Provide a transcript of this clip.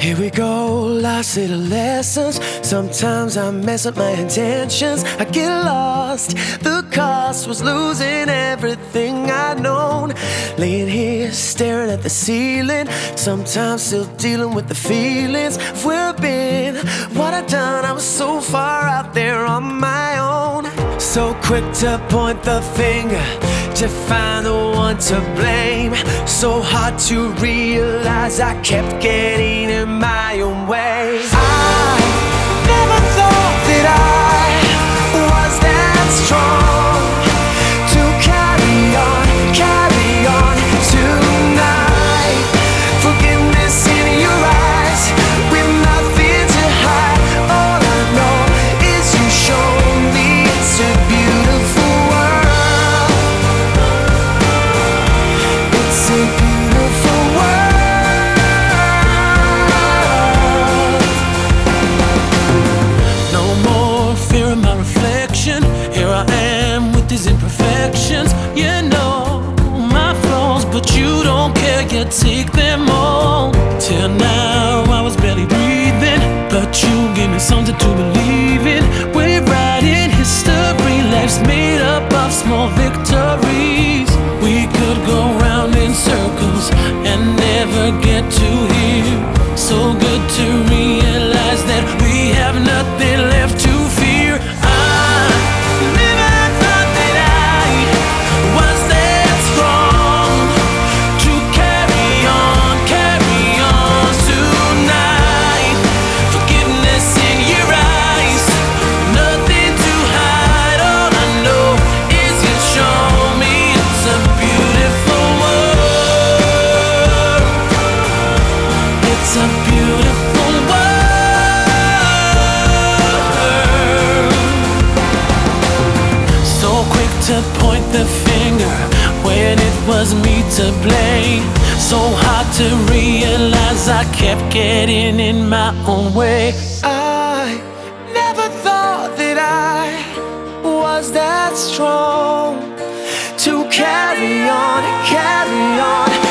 Here we go, lost little lessons. Sometimes I mess up my intentions. I get lost. The cost was losing everything I'd known. Laying here, staring at the ceiling. Sometimes still dealing with the feelings of where I've been. What I've done, I was so far out there on my own. So quick to point the finger to find the one to blame. So hard to realize I kept getting in my own way. I these imperfections. You know my flaws, but you don't care. You take them all. To point the finger when it was me to blame. So hard to realize I kept getting in my own way. I never thought that I was that strong to carry on, carry on